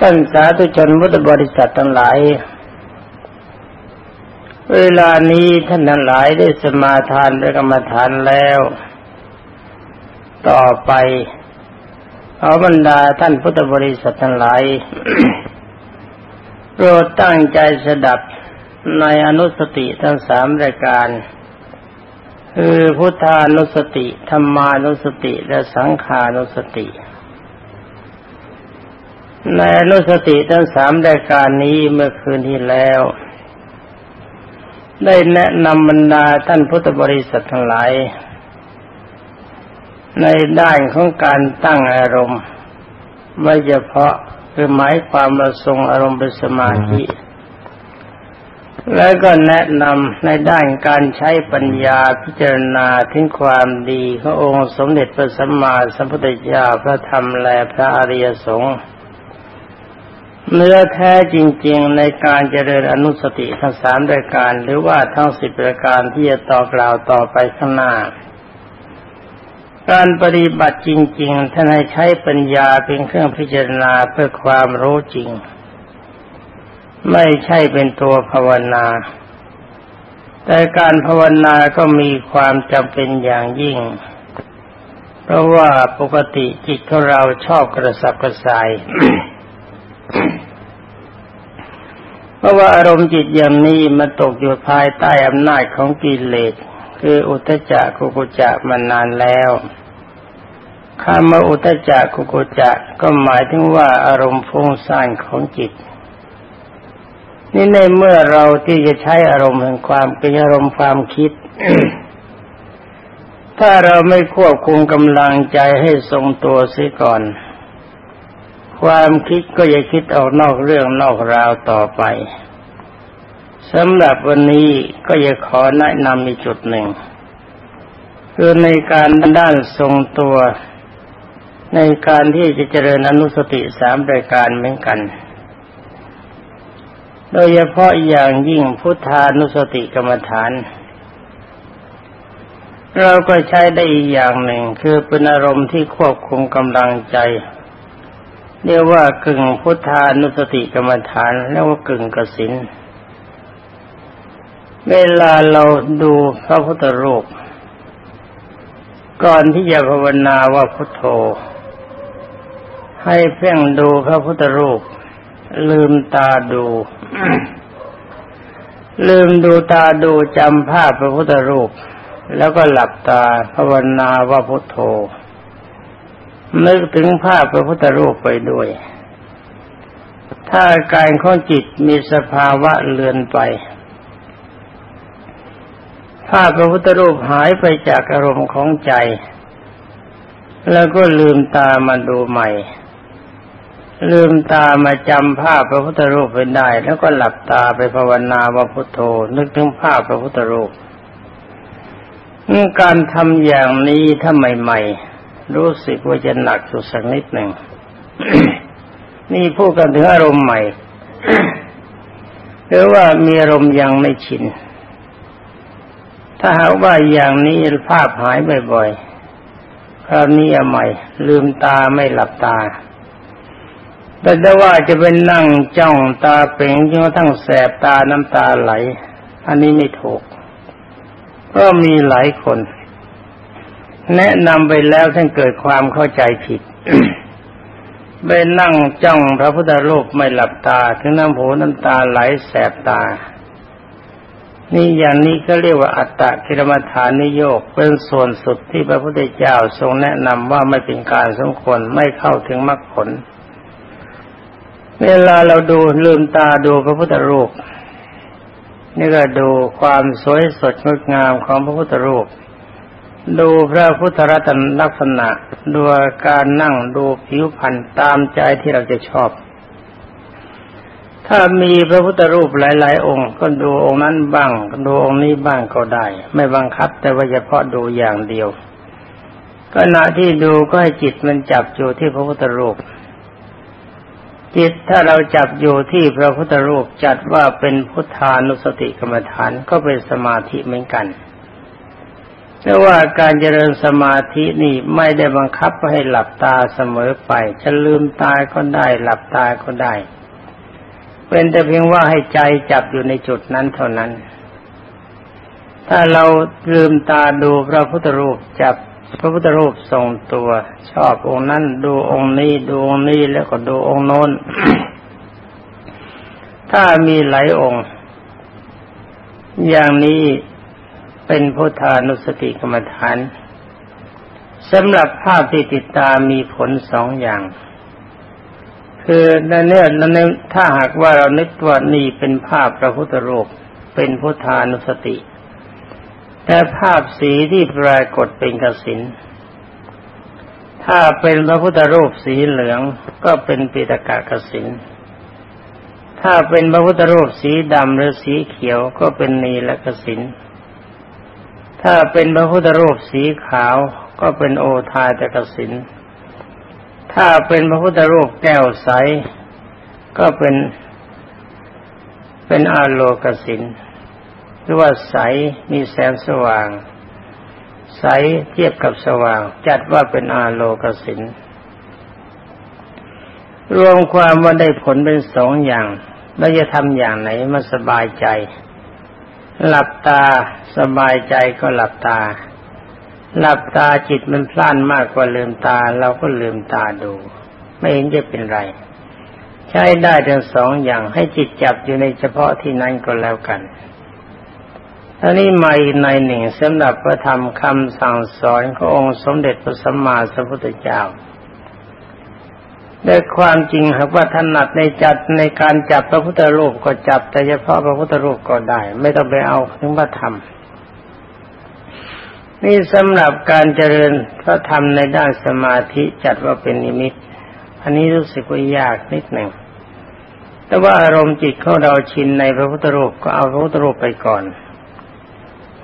ท่านสาธุชนพุทธบริษัททั้งหลาย เวลานี้ท่านทั้งหลายได้สมาทานได้กรรมฐานแล้ว ต่อไปเอาบรรดาท่านพุทธบริษัททั้งหลายโปรดตั้งใจสดับในอนุสติทั้งสามรายการ คือพุทธานุสติธรรมานุสติและสังขานุสติ ในอนุสติทั้งสามรายการนี้เมื่อคืนที่แล้ว ได้แนะนำบรรดาท่านพุทธบริษัททั้งหลาย ในด้านของการตั้งอารมณ์ ไม่เฉพาะคือหมายความประทรงอารมณ์เป็นสมาธิ แล้วก็แนะนำในด้านการใช้ปัญญาพิจารณาถึงความดีขององค์สมเด็จพระสัมมาสัมพุทธเจ้าพระธรรมและพระอริยสงฆ์ เนื้อแท้จริง ๆ ในการเจริญอนุสติทั้งสามรายการ หรือว่าทั้งสิบรายการที่จะต่อกล่าวต่อไปข้างหน้า การปฏิบัติจริง ๆ ท่านให้ใช้ปัญญาเป็นเครื่องพิจารณาเพื่อความรู้จริง ไม่ใช่เป็นตัวภาวนา แต่การภาวนาก็มีความจำเป็นอย่างยิ่ง เพราะว่าปกติจิตของเราชอบกระสับกระส่าย เพราะว่าอารมณ์จิตอย่างนี้มันตกอยู่ภายใต้อำนาจของกิเลสคืออุตจักกุกุจักมานานแล้วคำว่าอุตจักกุกุจักก็หมายถึงว่าอารมณ์ฟุ้งซ่านของจิต นี่ในเมื่อเราที่จะใช้อารมณ์แห่งความเป็นอารมณ์ความคิด ถ้าเราไม่ควบคุมกำลังใจให้ทรงตัวเสียก่อน ความคิดก็จะคิดออกนอกเรื่องนอกราวต่อไปสำหรับวันนี้ก็จะขอแนะนำอีกจุดหนึ่ง คือในการด้านทรงตัว ในการที่จะเจริญอนุสติสามรายการเหมือนกัน โดยเฉพาะอย่างยิ่งพุทธานุสติกรรมฐาน เราก็ใช้ได้อีกอย่างหนึ่งคือเป็นอารมณ์ที่ควบคุมกำลังใจ เรียกว่ากึ่งพุทธานุสติกรรมฐานแล้วว่ากึ่งกสินเวลาเราดูพระพุทธรูป ก่อนที่จะภาวนาว่าพุทโธ ให้เพ่งดูพระพุทธรูป ลืมตาดู ลืมดูตาดูจำภาพพระพุทธรูป แล้วก็หลับตาภาวนาว่าพุทโธ นึกถึงภาพพระพุทธรูปไปด้วย ถ้าการของจิตมีสภาวะเลือนไป ภาพพระพุทธรูปหายไปจากอารมณ์ของใจ แล้วก็ลืมตามาดูใหม่ ลืมตามาจำภาพพระพุทธรูปไปได้ แล้วก็หลับตาไปภาวนาว่าพุทโธ นึกถึงภาพพระพุทธรูปการทำอย่างนี้ถ้าใหม่ ๆ รู้สึกว่าจะหนักสุดสักนิดหนึ่ง นี่พูดกันถึงอารมณ์ใหม่หรือว่ามีอารมณ์ยังไม่ชิน ถ้าหากว่าอย่างนี้ภาพหายบ่อยๆคราวนี้ใหม่ ลืมตาไม่หลับตา แต่ถ้าว่าจะเป็นนั่งจ้องตาเป่งจนกระทั่งแสบตาน้ำตาไหล อันนี้ไม่ถูกเพราะมีหลายคน แนะนำไปแล้วท่านเกิดความเข้าใจผิดไปนั่งจ้องพระพุทธรูปไม่หลับตา ถึงน้ำหูน้ำตาไหลแสบตา นี่อย่างนี้ก็เรียกว่าอัตตะกิรมฐานนิโยกเป็นส่วนสุดที่พระพุทธเจ้าทรงแนะนำว่าไม่เป็นการสมควรไม่เข้าถึงมรรคผล เวลาเราดูลืมตาดูพระพุทธรูปนี่ก็ดูความสวยสดงดงามของพระพุทธรูป ดูพระพุทธรัตนลักษณะ ดูการนั่งดูผิวพรรณตามใจที่เราจะชอบ ถ้ามีพระพุทธรูปหลาย ๆ องค์ ก็ดูองค์นั้นบ้าง ดูองค์นี้บ้างก็ได้ ไม่บังคับ แต่ว่าเฉพาะดูอย่างเดียวขณะที่ดูก็ให้จิตมันจับอยู่ที่พระพุทธรูป จิตถ้าเราจับอยู่ที่พระพุทธรูปจัดว่าเป็นพุทธานุสติกรรมฐานก็เป็นสมาธิเหมือนกัน แต่ว่าการเจริญสมาธินี่ไม่ได้บังคับให้หลับตาเสมอไป จะลืมตาก็ได้หลับตาก็ได้ เป็นแต่เพียงว่าให้ใจจับอยู่ในจุดนั้นเท่านั้น ถ้าเราลืมตาดูพระพุทธรูปจับพระพุทธรูปทรงตัว ชอบองค์นั้นดูองค์นี้ดูองค์นี้แล้วก็ดูองค์โน้น ถ้ามีหลายองค์ อย่างนี้ เป็นพุทธานุสติกรรมฐานสำหรับภาพที่ติดตามมีผลสองอย่าง คือในเนื้อในถ้าหากว่าเรานึกว่านี่เป็นภาพพระพุทธรูปเป็นพุทธานุสติ แต่ภาพสีที่ปรากฏเป็นกสินถ้าเป็นพระพุทธรูปสีเหลืองก็เป็นปิตกะกสินถ้าเป็นพระพุทธรูปสีดำหรือสีเขียวก็เป็นนีและกสิน ถ้าเป็นพระพุทธรูปสีขาวก็เป็นโอทายตกสิน ถ้าเป็นพระพุทธรูปแก้วใส ก็เป็นเป็นอาโลกสินหรือว่าใสมีแสงสว่าง ใสเทียบกับสว่าง จัดว่าเป็นอาโลกสินรวมความว่าได้ผลเป็นสองอย่างแล้วจะทำอย่างไหนมาสบายใจ หลับตาสบายใจก็หลับตา หลับตาจิตมันพล่านมากกว่าลืมตา เราก็ลืมตาดู ไม่เห็นจะเป็นไร ใช้ได้ทั้งสองอย่างให้จิตจับอยู่ในเฉพาะที่นั้นก็แล้วกันอันนี้มาอีกในหนึ่งสำหรับพระธรรมคำสั่งสอนขององค์สมเด็จพระสัมมาสัมพุทธเจ้า แต่ความจริงหากว่าถนัดในจัดในการจับพระพุทธรูปก็จับ แต่เฉพาะพระพุทธรูปก็ได้ ไม่ต้องไปเอาถึงพระธรรม นี่สำหรับการเจริญพระธรรมในด้านสมาธิจัดว่าเป็นนิมิต อันนี้รู้สึกว่ายากนิดหนึ่งแต่ว่าอารมณ์จิตของเราชินในพระพุทธรูปก็เอาพระพุทธรูปไปก่อน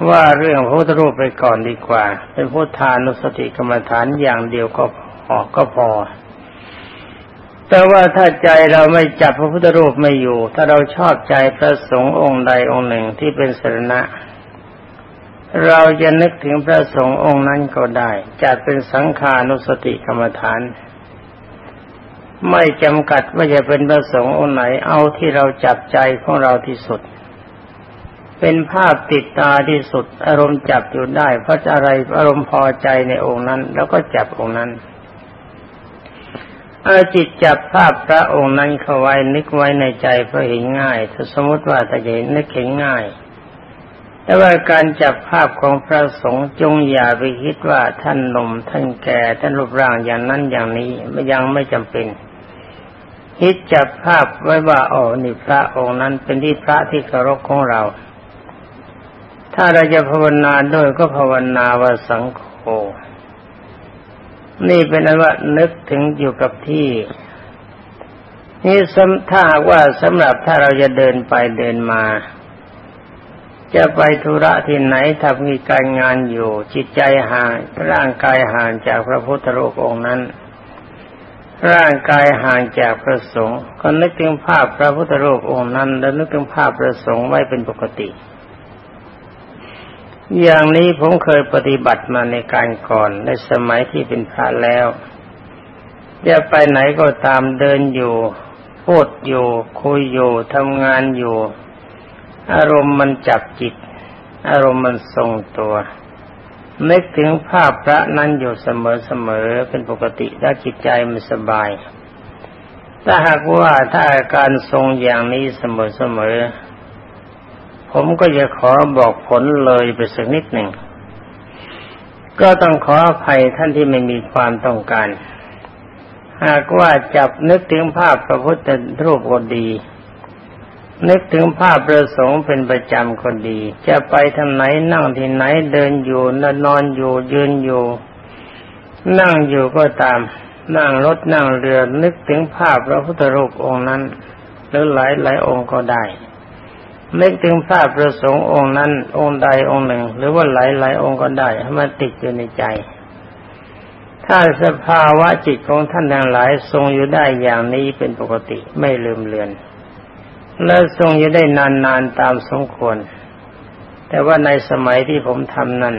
ว่าเรื่องพระพุทธรูปไปก่อนดีกว่า เป็นพุทธานุสติกรรมฐานอย่างเดียวก็พอก็พอ แต่ว่าถ้าใจเราไม่จับพระพุทธรูปไม่อยู่ ถ้าเราชอบใจพระสงฆ์องค์ใดองค์หนึ่งที่เป็นสรณะ เราจะนึกถึงพระสงฆ์องค์นั้นก็ได้จัดเป็นสังขานุสติกรรมฐาน ไม่จำกัดว่าจะเป็นพระสงฆ์องค์ไหนเอาที่เราจับใจของเราที่สุด เป็นภาพติดตาที่สุด อารมณ์จับอยู่ได้ เพราะอะไรอารมณ์พอใจในองค์นั้น แล้วก็จับองค์นั้น เอาจิตจับภาพพระองค์นั้นเข้าไว้นึกไว้ในใจเพราะเห็นง่าย ถ้าสมมติว่าถ้าเห็นนึกเห็นง่าย แต่ว่าการจับภาพของพระสงฆ์จงอย่าไปคิดว่าท่านหนุ่มท่านแก่ท่านรูปร่างอย่างนั้นอย่างนี้ไม่ยังไม่จำเป็นคิดจับภาพไว้ว่าอ๋อนี่พระองค์นั้นเป็นที่พระที่เคารพของเรา ถ้าเราจะภาวนาด้วยก็ภาวนาว่าสังโฆ นี่เป็นอันว่านึกถึงอยู่กับที่ นี่ถ้าหาว่าสำหรับถ้าเราจะเดินไปเดินมา จะไปธุระที่ไหนถ้ามีการงานอยู่ จิตใจห่างร่างกายห่างจากพระพุทธรูปองค์นั้น ร่างกายห่างจากพระสงฆ์ก็นึกถึงภาพพระพุทธรูปองค์นั้น แล้วนึกถึงภาพพระสงฆ์ไว้เป็นปกติ อย่างนี้ผมเคยปฏิบัติมาในการก่อนในสมัยที่เป็นพระแล้วจะไปไหนก็ตามเดินอยู่พูดอยู่คุยอยู่ทำงานอยู่ อารมณ์มันจับจิต อารมณ์มันทรงตัวนึกถึงภาพพระนั้นอยู่เสมอๆเป็นปกติและจิตใจมันสบาย ถ้าหากว่าถ้าอาการทรงอย่างนี้เสมอๆ ผมก็จะขอบอกผลเลยไปสักนิดหนึ่ง ก็ต้องขออภัยท่านที่ไม่มีความต้องการ หากว่าจับนึกถึงภาพพระพุทธรูปก็ดี นึกถึงภาพประสงค์เป็นประจำก็ดี จะไปทางไหนนั่งที่ไหนเดินอยู่นอนอยู่ยืนอยู่ นั่งอยู่ก็ตาม นั่งรถนั่งเรือนึกถึงภาพพระพุทธรูปองค์นั้น หรือหลายหลายองค์ก็ได้ นึกถึงภาพประสงค์องค์นั้น องค์ใดองค์หนึ่ง หรือว่าหลายหลายองค์ก็ได้ให้มันติดอยู่ในใจ ถ้าสภาวะจิตของท่านทั้งหลายทรงอยู่ได้อย่างนี้เป็นปกติไม่ลืมเลือน และทรงอยู่ได้นานๆตามสมควร แต่ว่าในสมัยที่ผมทำนั้น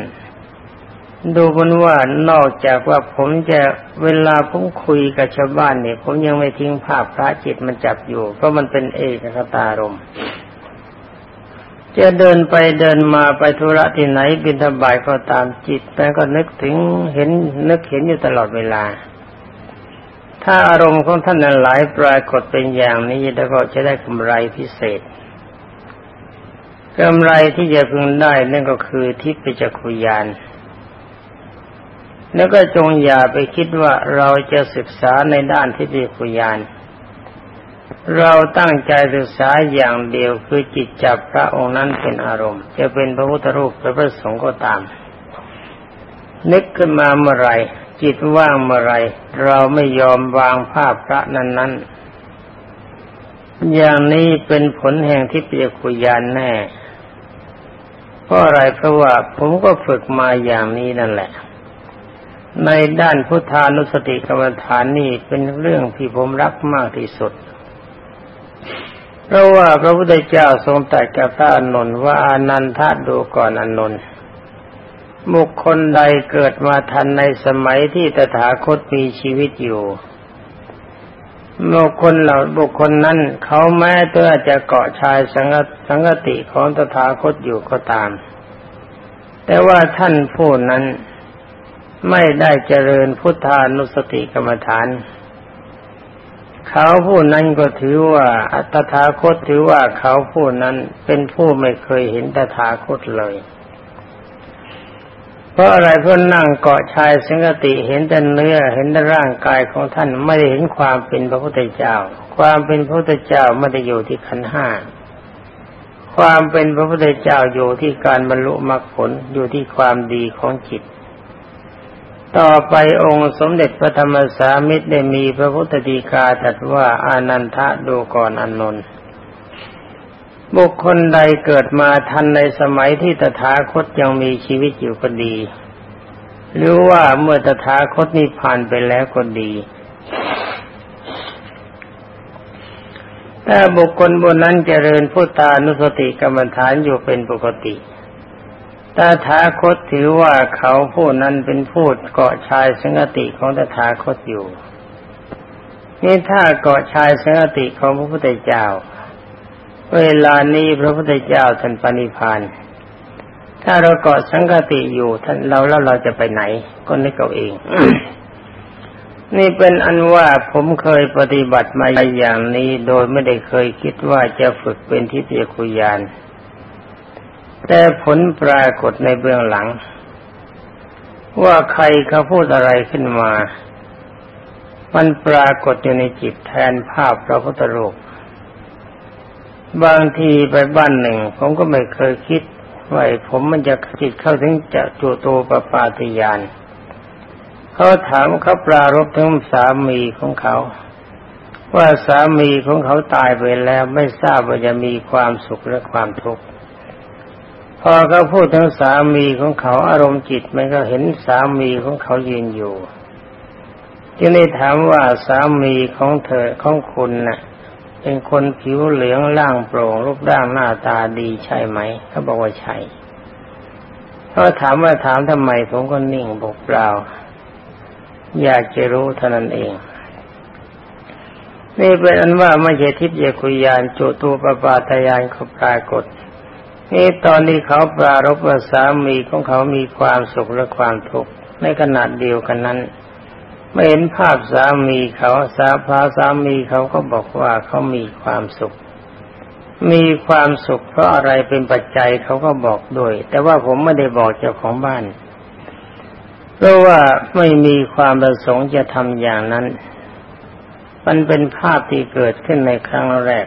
ดูมันว่านอกจากว่าผมจะเวลาผมคุยกับชาวบ้านเนี่ย ผมยังไม่ทิ้งภาพพระจิตมันจับอยู่ เพราะมันเป็นเอกคตารม จะเดินไปเดินมาไปธุระที่ไหนบินทบายก็ตามจิตแต่ก็นึกถึงเห็นนึกเห็นอยู่ตลอดเวลา ถ้าอารมณ์ของท่านนั้นหลายปรากฏเป็นอย่างนี้แล้วก็จะได้กำไรพิเศษกำไรที่จะพึงได้นั่นก็คือทิพยจักขุยาน แล้วก็จงอย่าไปคิดว่าเราจะศึกษาในด้านทิพยคุยาน เราตั้งใจศึกษาอย่างเดียวคือจิตจับพระองค์นั้นเป็นอารมณ์ จะเป็นพระพุทธรูปหรือพระสงฆ์ก็ตาม นึกขึ้นมาเมื่อไรจิตว่างเมื่อไรเราไม่ยอมวางภาพพระนั้นนั้นอย่างนี้เป็นผลแห่งทิพยคุยานแน่เพราะอะไรเพราะว่าผมก็ฝึกมาอย่างนี้นั่นแหละ ในด้านพุทธานุสติกรรมฐานนี่เป็นเรื่องที่ผมรักมากที่สุด เพราะว่าพระพุทธเจ้าทรงตรัสกับพระอนุนว่าอนันทาดูก่อนอนุนบุคคลใดเกิดมาทันในสมัยที่ตถาคตมีชีวิตอยู่บุคคลเหล่าบุคคลนั้นเขาแม้ตัวจะเกาะชายสังสังกติของตถาคตอยู่ก็ตาม แต่ว่าท่านผู้นั้นไม่ได้เจริญพุทธานุสติกรรมฐาน เขาผู้นั้นก็ถือว่า อัตถาคตถือว่าเขาผู้นั้นเป็นผู้ไม่เคยเห็นตถาคตเลย เพราะอะไรเพื่อนั่งเกาะชายสังกติเห็นแต่เนื้อเห็นแต่ร่างกายของท่านไม่ได้เห็นความเป็นพระพุทธเจ้า ความเป็นพระพุทธเจ้าไม่ได้อยู่ที่ขันห้าความเป็นพระพุทธเจ้าอยู่ที่การบรรลุมรรคผลอยู่ที่ความดีของจิต ต่อไปองค์สมเด็จพระธรรมสามิตรได้มีพระพุทธดีกาตรัสว่าอานันทะดูก่อนอนนท์บุคคลใดเกิดมาทันในสมัยที่ตถาคตยังมีชีวิตอยู่ก็ดี หรือว่าเมื่อตถาคตนิพพานไปแล้วก็ดีแต่บุคคลบนนั้นเจริญพุทธานุสติกรรมฐานอยู่เป็นปกติ ตถาคตถือว่าเขาผู้นั้นเป็นผู้เกาะชายสังติของตถาคตอยู่ นี่ถ้าเกาะชายสังติของพระพุทธเจ้า เวลานี้พระพุทธเจ้าท่านปณิพานถ้าเราเกาะสังกติอยู่ท่านเราแล้วเราจะไปไหน ก็นึกเอาเอง นี่เป็นอันว่าผมเคยปฏิบัติมาอย่างนี้ โดยไม่ได้เคยคิดว่าจะฝึกเป็นทิฏฐิคุยาน แต่ผลปรากฏในเบื้องหลัง ว่าใครเขาพูดอะไรขึ้นมา มันปรากฏอยู่ในจิตแทนภาพพระพุทธรูปบางทีไปบ้านหนึ่ง ผมก็ไม่เคยคิดว่าผมมันจะจิตเข้าถึงจะจุโตปปาติยานเขาถามเขาปรารบถึงสามีของเขา ว่าสามีของเขาตายไปแล้วไม่ทราบว่าจะมีความสุขหรือความทุกข์ พอเขาพูดถึงสามีของเขาอารมณ์จิตมันก็เห็นสามีของเขายืนอยู่จึงได้ถามว่าสามีของเธอของคุณนะ่ะ เป็นคนผิวเหลืองร่างโปร่งรูปร่างหน้าตาดีใช่ไหมเขาบอกว่าใช่เขาถามว่าถามทำไมผมก็นิ่งบอกเปล่า อยากจะรู้เท่านั้นเอง นี่เป็นอันว่าไม่ใช่ทิพย์เยคุยานจุตูปปาตยานเขาปรากฏ นี่ตอนที่เขาปรารบว่าสามีของเขามีความสุขและความทุกข์ในขณะเดียวกันนั้นไม่เห็นภาพสามีเขาสาพาสามีเขาก็บอกว่าเขามีความสุข มีความสุขเพราะอะไรเป็นปัจจัยเขาก็บอกด้วย แต่ว่าผมไม่ได้บอกเจ้าของบ้าน เพราะว่าไม่มีความประสงค์จะทำอย่างนั้น มันเป็นภาพที่เกิดขึ้นในครั้งแรก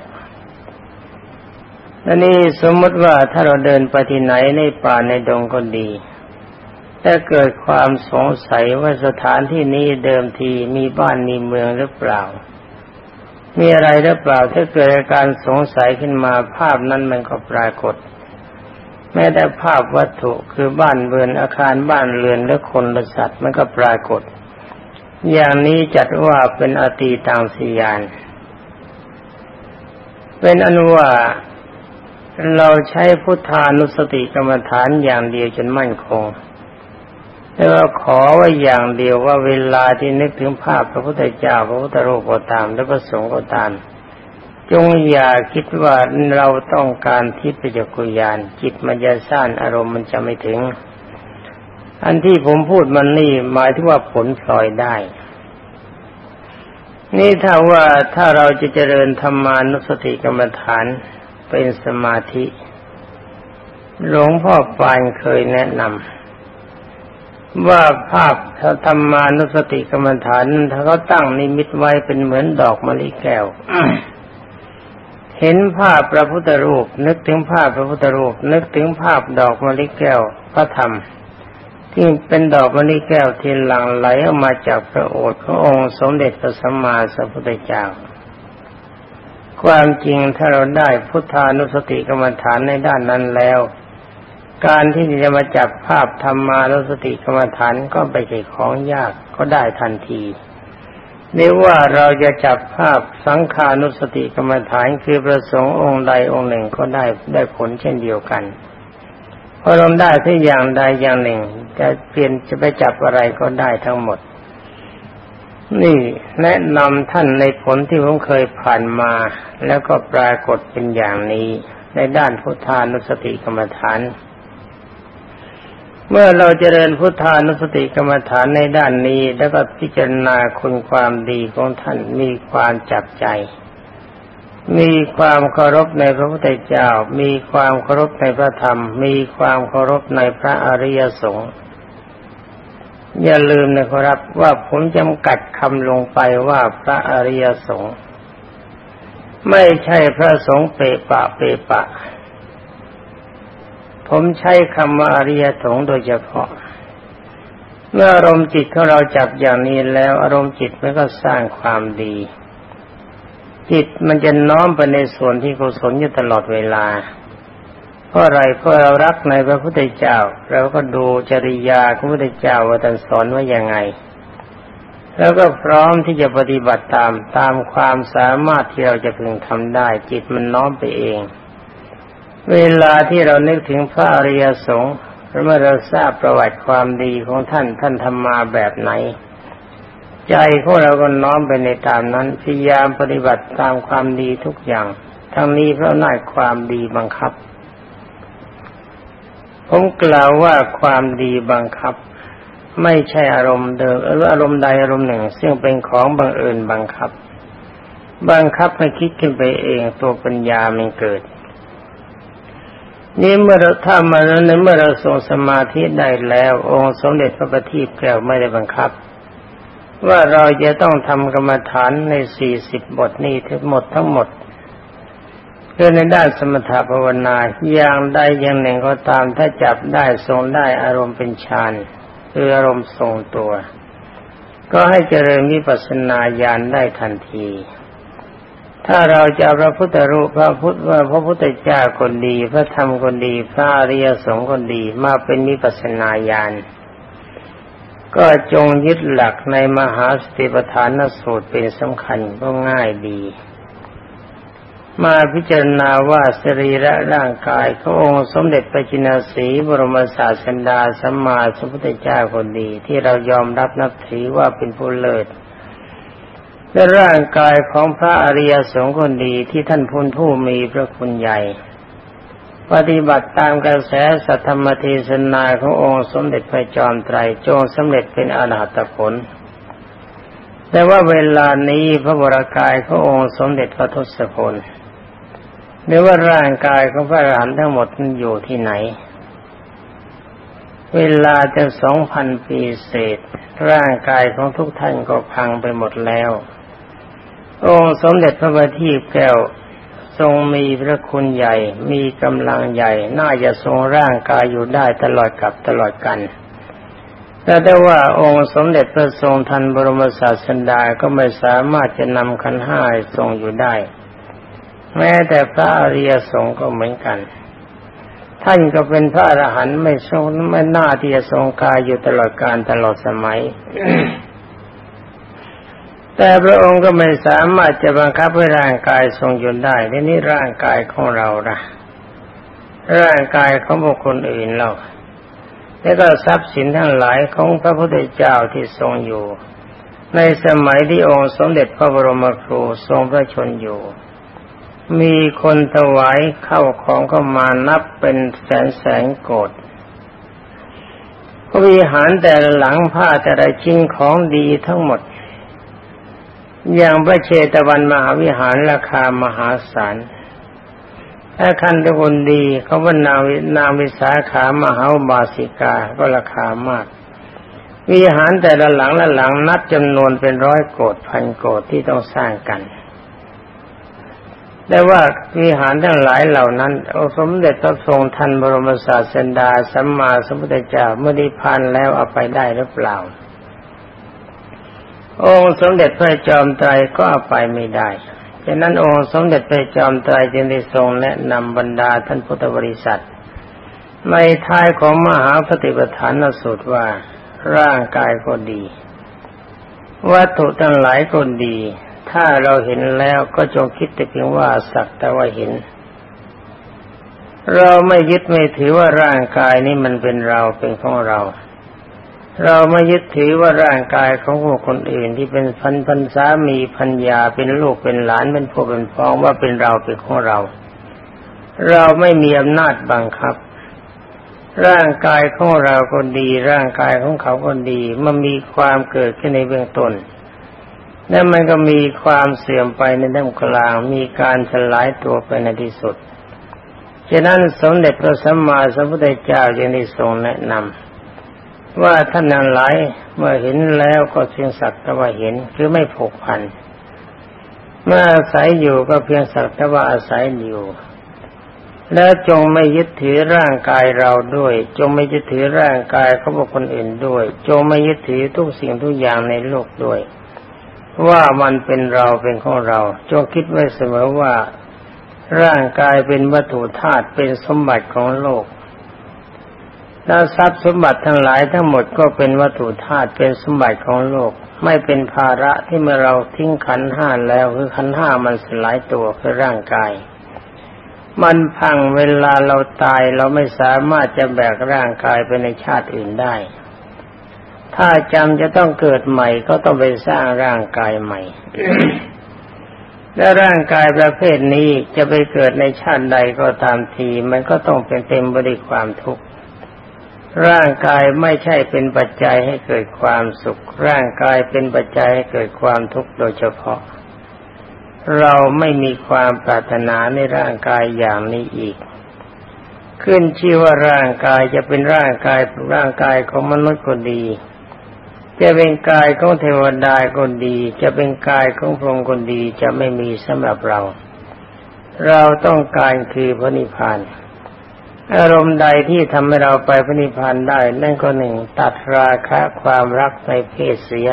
อันนี้สมมติว่าถ้าเราเดินไปที่ไหนในป่าในดงก็ดีถ้าเกิดความสงสัยว่าสถานที่นี้เดิมทีมีบ้านมีเมืองหรือเปล่า มีอะไรหรือเปล่าถ้าเกิดการสงสัยขึ้นมาภาพนั้นมันก็ปรากฏ แม้แต่ภาพวัตถุคือบ้านเรือนอาคารบ้านเรือนและคนและสัตว์มันก็ปรากฏ อย่างนี้จัดว่าเป็นอตีตังสียาน เป็นอนุว่า เราใช้พุทธานุสติกรรมฐานอย่างเดียวจนมั่นคงแต่ว่าขอไว้อย่างเดียวว่าเวลาที่นึกถึงภาพพระพุทธเจ้าพระพุทธรูปก็ตามและพระสงฆ์ก็ตาม จงอย่าคิดว่าเราต้องการทิพยกุยาน จิตมันจะสร้างอารมณ์มันจะไม่ถึง อันที่ผมพูดมันนี่หมายถึงว่าผลพลอยได้ นี่ถ้าว่าถ้าเราจะเจริญธรรมานุสติกรรมฐาน เป็นสมาธิ หลวงพ่อปานเคยแนะนำว่าภาพธรรมานุสติกรรมฐานถ้าเขาตั้งนิมิตไว้เป็นเหมือนดอกมะลิแก้วเห็นภาพพระพุทธรูป นึกถึงภาพพระพุทธรูป นึกถึงภาพดอกมะลิแก้วพระธรรม ที่เป็นดอกมะลิแก้วที่หลั่งไหลออกมาจากพระโอษฐ์ขององค์สมเด็จพระสัมมาสัมพุทธเจ้า ความจริงถ้าเราได้พุทธานุสติกรรมฐานในด้านนั้นแล้ว การที่จะมาจับภาพธรรมานุสติกรรมฐานก็ไปใช่ของยากก็ได้ทันทีนี่ว่าเราจะจับภาพสังขานุสติกรรมฐานคือประสงค์องค์ใดองค์หนึ่งก็ได้ได้ผลเช่นเดียวกันพอเราได้ที่อย่างใดอย่างหนึ่ง จะเปลี่ยนจะไปจับอะไรก็ได้ทั้งหมด นี่แนะนำท่านในผลที่ผมเคยผ่านมา แล้วก็ปรากฏเป็นอย่างนี้ในด้านพุทธานุสติกรรมฐาน เมื่อเราจเจริญพุทธานุสติกรรมฐานในด้านนี้ แล้วก็พิจารณาคุณความดีของท่านมีความจับใจ มีความเคารพในพระพุทธเจ้า มีความเคารพในพระธรรม มีความเคารพในพระอริยสงฆ์ อย่าลืมนะครับว่าผมจำกัดคำลงไปว่าพระอริยสงฆ์ไม่ใช่พระสงฆ์เปปะเปปะ ผมใช้คำว่าอริยสงฆ์โดยเฉพาะ เมื่ออารมณ์จิตของเราจับอย่างนี้แล้ว อารมณ์จิตมันก็สร้างความดี จิตมันจะน้อมไปในส่วนที่กุศลอยู่ตลอดเวลา เพราะอะไรเพราะเรารักในพระพุทธเจ้า เราก็ดูจริยาพระพุทธเจ้าว่าท่านสอนว่ายังไง แล้วก็พร้อมที่จะปฏิบัติตามตามความสามารถที่เราจะพึงทำได้ จิตมันน้อมไปเอง เวลาที่เรานึกถึงพระอริยสงฆ์เมื่อเราทราบประวัติความดีของท่านท่านทำมาแบบไหน ใจของเราก็น้อมไปในตามนั้นพยายามปฏิบัติตามความดีทุกอย่าง ทั้งนี้เพราะน่ายความดีบังคับ ผมกล่าวว่าความดีบังคับ ไม่ใช่อารมณ์เดิมหรืออารมณ์ใดอารมณ์หนึ่ง ซึ่งเป็นของบังเอิญบังคับ บังคับให้คิดขึ้นไปเองตัวปัญญามันเกิด นี่เมื่อเราทำมาแล้วในเมื่อเราทรงสมาธิได้แล้ว องค์สมเด็จพระบัณฑิตแก้วไม่ได้บังคับ ว่าเราจะต้องทำกรรมฐานในสี่สิบบทนี้ทั้งหมดทั้งหมด เพื่อในด้านสมถภาวนาอย่างใดอย่างหนึ่งก็ตามถ้าจับได้ทรงได้อารมณ์เป็นฌานคืออารมณ์ทรงตัว ก็ให้เจริญวิปัสสนาญาณได้ทันที ถ้าเราจะพระพุทธรูปพระพุทธว่าพระพุทธเจ้าคนดี พระธรรมคนดี พระอริยสงฆ์คนดีมาเป็นมิปัสนาญาณก็จงยึดหลักในมหาสติปัฏฐานสูตรเป็นสำคัญก็ง่ายดี มาพิจารณาว่าสรีระร่างกายขององค์สมเด็จพระจินสีบรมศาสดาสัมมาสัมพุทธเจ้าคนดี ที่เรายอมรับนับถือว่าเป็นผู้เลิศและร่างกายของพระอริยสงฆ์คนดีที่ท่านพุนผู้มีพระคุณใหญ่ ปฏิบัติตามกระแสสัทธรรมเทศนาขององค์สมเด็จพระจอมไตรจงสำเร็จเป็นอรหัตผลแต่ว่าเวลานี้พระวรากายขององค์สมเด็จพระทศพล หรือว่าร่างกายของพระอรหันต์ทั้งหมดนั้นอยู่ที่ไหน เวลาจะสองพันปีเศษ ร่างกายของทุกท่านก็พังไปหมดแล้ว องค์สมเด็จพระบัณฑิตแก้วทรงมีพระคุณใหญ่ มีกำลังใหญ่ น่าจะทรงร่างกายอยู่ได้ตลอดกับตลอดกันแต่ได้ว่าองค์สมเด็จพระทรงทันบรมศาสดาก็ไม่สามารถจะนำขันห้าทรงอยู่ได้ แม้แต่พระอริยสงฆ์ก็เหมือนกัน ท่านก็เป็นพระอรหันต์ไม่ทรงไม่น่าที่จะทรงกายอยู่ตลอดการตลอดสมัย แต่พระองค์ก็ไม่สามารถจะบังคับให้ร่างกายทรงอยู่ได้ทีนี้ร่างกายของเราละร่างกายของบุคคลอื่นเราแล้วก็ทรัพย์สินทั้งหลายของพระพุทธเจ้าที่ทรงอยู่ ในสมัยที่องค์สมเด็จพระบรมครูทรงพระชนอยู่ มีคนถวายเข้าของก็มานับเป็นแสนแสนโกดวิหารแต่หลังผ้าแต่ละชิ้นของดีทั้งหมด อย่างพระเชตวันมหาวิหารราคามหาศาลถ้าคันทุคนดีเขาว่านางนาวิสาขามหาบาสิกาก็ราคามาก วิหารแต่ละหลังละหลังนับจำนวนเป็นร้อยโกดพันโกดที่ต้องสร้างกัน แต่ว่าวิหารทั้งหลายเหล่านั้นองสมเด็จพระทรงทันบรมศาสดาสัมมาสัมพุทธเจ้าเมื่อได้พานแล้วเอาไปได้หรือเปล่า องค์สมเด็จพระจอมไตรก็เอาไปไม่ได้ฉะนั้นองค์สมเด็จพระจอมไตรจึงได้ทรงแนะนำบรรดาท่านพุทธบริษัท ในท้ายของมหาปฏิปทานสูตรว่าร่างกายก็ดี วัตถุทั้งหลายก็ดี ถ้าเราเห็นแล้วก็จงคิดแต่เพียงว่าสักแต่ว่าเห็น เราไม่ยึดไม่ถือว่าร่างกายนี้มันเป็นเราเป็นของเรา เราไม่ยึดถือว่าร่างกายของคนอื่นที่เป็นพันพันสามีพันยาเป็นลูกเป็นหลานเป็นพ่อเป็นพ้องว่าเป็นเราเป็นของเรา เราไม่มีอำนาจบังคับ ร่างกายของเราก็ดี ร่างกายของเขาก็ดี มันมีความเกิดขึ้นในเบื้องต้น แล้วมันก็มีความเสื่อมไปในด้านกลาง มีการสลายตัวไปในที่สุด ฉะนั้นสมเด็จพระสัมมาสัมพุทธเจ้าจึงได้ทรงแนะนำว่าท่านนั้นหลายเมื่อเห็นแล้วก็เพียงสักแต่ว่าเห็นคือไม่ผูกพัน เมื่ออาศัยอยู่ก็เพียงสักแต่ว่าอาศัยอยู่แล้วจงไม่ยึดถือร่างกายเราด้วย จงไม่ยึดถือร่างกายเขาบอกคนอื่นด้วย จงไม่ยึดถือทุกสิ่งทุกอย่างในโลกด้วย ว่ามันเป็นเราเป็นของเรา จงคิดไว้เสมอว่าร่างกายเป็นวัตถุธาตุเป็นสมบัติของโลกแล้วทรัพย์สมบัติทั้งหลายทั้งหมดก็เป็นวัตถุธาตุเป็นสมบัติของโลก ไม่เป็นภาระที่เมื่อเราทิ้งขันห้าแล้วคือขันห้ามันสลายตัวคือร่างกาย มันพังเวลาเราตายเราไม่สามารถจะแบกร่างกายไปในชาติอื่นได้ ถ้าจำจะต้องเกิดใหม่ก็ต้องไปสร้างร่างกายใหม่ และร่างกายประเภทนี้จะไปเกิดในชาติใดก็ตามที มันก็ต้องเป็นเต็มไปด้วยความทุกข์ ร่างกายไม่ใช่เป็นปัจจัยให้เกิดความสุข ร่างกายเป็นปัจจัยให้เกิดความทุกข์โดยเฉพาะ เราไม่มีความปรารถนาในร่างกายอย่างนี้อีกขึ้นชื่อว่าร่างกายจะเป็นร่างกายร่างกายของมนุษย์ก็ดี จะเป็นกายของเทวดาก็ดี จะเป็นกายของพรหมก็ดีจะไม่มีสำหรับเรา เราต้องการคือพระนิพพานอารมณ์ใดที่ทำให้เราไปพระนิพพานได้ นั่นก็หนึ่งตัดราคะความรักในเพศเสีย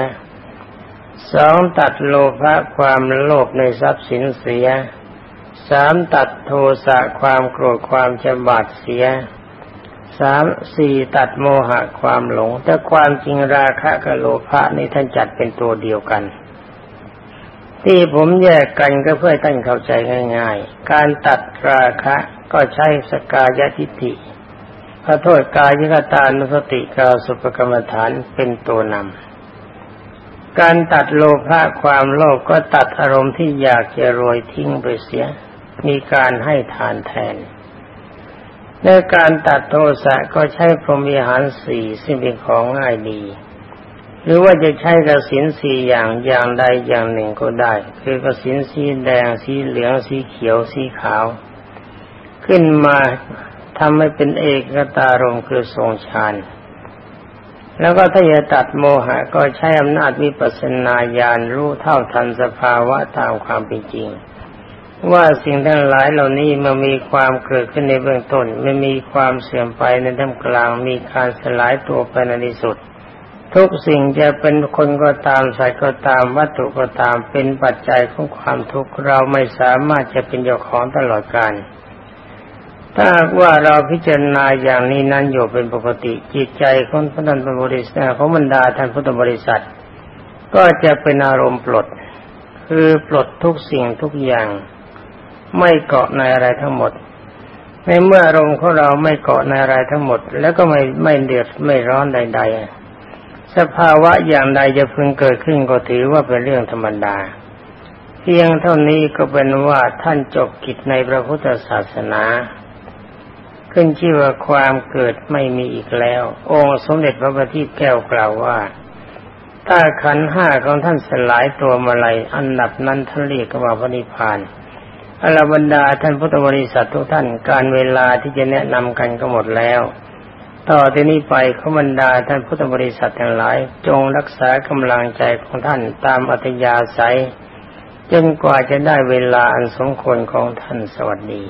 สองตัดโลภะความโลภในทรัพย์สินเสียสามตัดโทสะความโกรธความจบาดเสีย สามสี่ตัดโมหะความหลง แต่ความจริงราคะกับโลภะนี่ท่านจัดเป็นตัวเดียวกัน ที่ผมแยกกันก็เพื่อท่านเข้าใจง่าย ๆ การตัดราคะก็ใช้สกายทิฏฐิขอโทษกายกตานุสติกาสุปกรรมฐานเป็นตัวนำการตัดโลภะความโลภก็ตัดอารมณ์ที่อยากจะรวยทิ้งไปเสีย มีการให้ทานแทน ในการตัดโทสะก็ใช้พรหมีหารสี่ซึ่งเป็นของง่ายดี หรือว่าจะใช้กระสินสี่อย่างอย่างใดอย่างหนึ่งก็ได้ คือกระสินสีแดงสีเหลืองสีเขียวสีขาว ขึ้นมาทำให้เป็นเอกตารมคือทรงฌานแล้วก็ถ้าจะตัดโมหะก็ใช้อำนาจวิปัสสนาญาณรู้เท่าทันสภาวะตามความเป็นจริง ว่าสิ่งทั้งหลายเหล่านี้มันมีความเกิดขึ้นในเบื้องต้นไม่มีความเสื่อมไปในท่ามกลางมีการสลายตัวไปในที่สุด ทุกสิ่งจะเป็นคนก็ตามสัตว์ก็ตามวัตถุก็ตามเป็นปัจจัยของความทุกข์เราไม่สามารถจะเป็นเจ้าของตลอดกาลถ้าว่าเราพิจารณาอย่างนี้นั้นอยู่เป็นปกติจิตใจของพระนันตบริษัทของบรรดาท่านพุทธบริษัท ก็จะเป็นอารมณ์ปลด คือปลดทุกสิ่งทุกอย่าง ไม่เกาะในอะไรทั้งหมด ในเมื่ออารมณ์ของเราไม่เกาะในอะไรทั้งหมด แล้วก็ไม่ไม่เดือดไม่ร้อนใด ๆ สภาวะอย่างใดจะพึงเกิดขึ้นก็ถือว่าเป็นเรื่องธรรมดา เพียงเท่านี้ก็เป็นว่าท่านจบกิจในพระพุทธศาสนาขึ้นชื่อว่าความเกิดไม่มีอีกแล้ว องค์สมเด็จพระบัณฑิตแก้วกล่าวว่า ถ้าขันห้าของท่านสลายตัวมาลัยอันดับนั้นท่านเรียกว่าพระนิพพาน อรบรรดาท่านพุทธบริษัททุกท่านการเวลาที่จะแนะนำกันก็หมดแล้ว ต่อที่นี้ไปขบรรดาท่านพุทธบริษัททั้งหลาย จงรักษากำลังใจของท่านตามอัธยาศัยจนกว่าจะได้เวลาอันสมควรของท่านสวัสดี